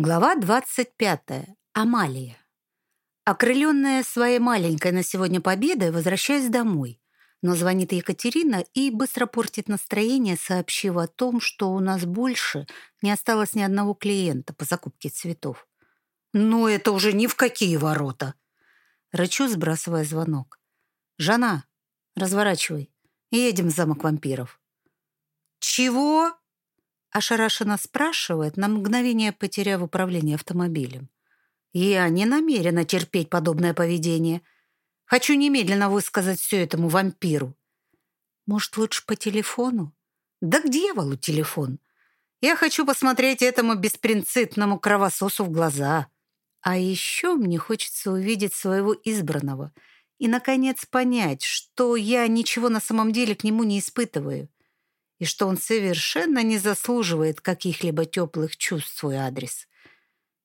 Глава 25. Амалия. Окрыленная своей маленькой на сегодня победой, возвращаюсь домой. Но звонит Екатерина и быстро портит настроение, сообщив о том, что у нас больше не осталось ни одного клиента по закупке цветов. «Ну, это уже ни в какие ворота!» Рычу, сбрасывая звонок. «Жана, разворачивай. Едем в замок вампиров». «Чего?» Ошарашенно спрашивает, на мгновение потеряв управление автомобилем. Я не намерена терпеть подобное поведение. Хочу немедленно высказать все этому вампиру. Может, лучше по телефону? Да к дьяволу телефон. Я хочу посмотреть этому беспринципному кровососу в глаза. А еще мне хочется увидеть своего избранного и, наконец, понять, что я ничего на самом деле к нему не испытываю и что он совершенно не заслуживает каких-либо теплых чувств свой адрес.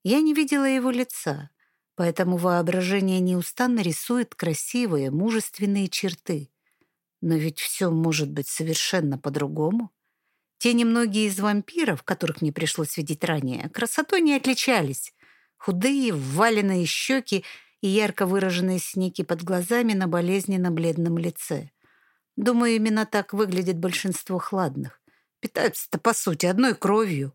Я не видела его лица, поэтому воображение неустанно рисует красивые, мужественные черты. Но ведь все может быть совершенно по-другому. Те немногие из вампиров, которых мне пришлось видеть ранее, красотой не отличались. Худые, вваленные щеки и ярко выраженные синяки под глазами на болезненно-бледном лице — Думаю, именно так выглядит большинство хладных. Питаются-то, по сути, одной кровью.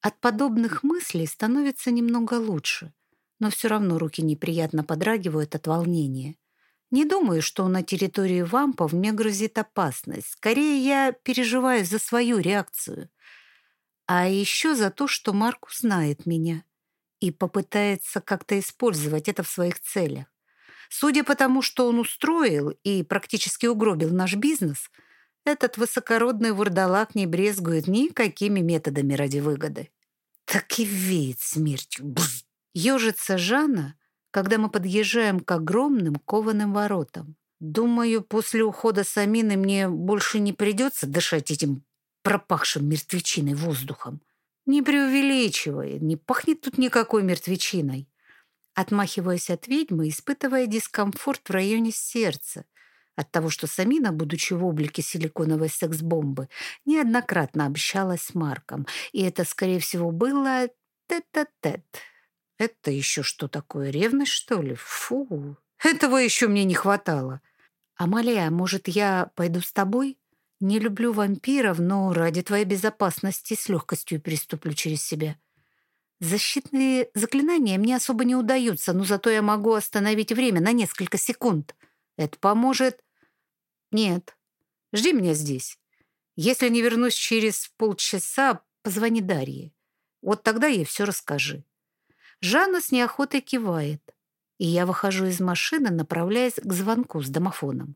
От подобных мыслей становится немного лучше, но все равно руки неприятно подрагивают от волнения. Не думаю, что на территории вампов мне грозит опасность. Скорее, я переживаю за свою реакцию. А еще за то, что Марк узнает меня и попытается как-то использовать это в своих целях. Судя по тому, что он устроил и практически угробил наш бизнес, этот высокородный вурдалак не брезгует никакими методами ради выгоды. Так и веет смертью. Бзз. Ежится Жанна, когда мы подъезжаем к огромным кованым воротам. Думаю, после ухода Самины мне больше не придется дышать этим пропахшим мертвечиной воздухом. Не преувеличивай, не пахнет тут никакой мертвечиной отмахиваясь от ведьмы, испытывая дискомфорт в районе сердца от того, что Самина, будучи в облике силиконовой секс-бомбы, неоднократно общалась с Марком, и это, скорее всего, было тет-а-тет. Это еще что такое, ревность, что ли? Фу, этого еще мне не хватало. Амалия, может, я пойду с тобой? Не люблю вампиров, но ради твоей безопасности с легкостью переступлю через себя. Защитные заклинания мне особо не удаются, но зато я могу остановить время на несколько секунд. Это поможет? Нет. Жди меня здесь. Если не вернусь через полчаса, позвони Дарье. Вот тогда ей все расскажи. Жанна с неохотой кивает, и я выхожу из машины, направляясь к звонку с домофоном.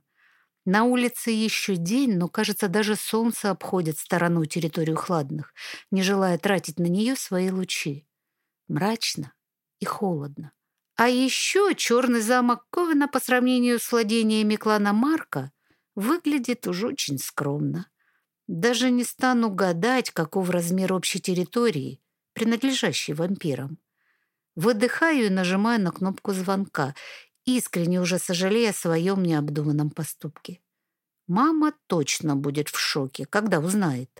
На улице еще день, но, кажется, даже солнце обходит стороной территорию хладных, не желая тратить на нее свои лучи мрачно и холодно. А еще черный замок Ковена по сравнению с владениями клана Марка выглядит уж очень скромно. Даже не стану гадать, каков размер общей территории, принадлежащей вампирам. Выдыхаю и нажимаю на кнопку звонка, искренне уже сожалея о своем необдуманном поступке. Мама точно будет в шоке, когда узнает.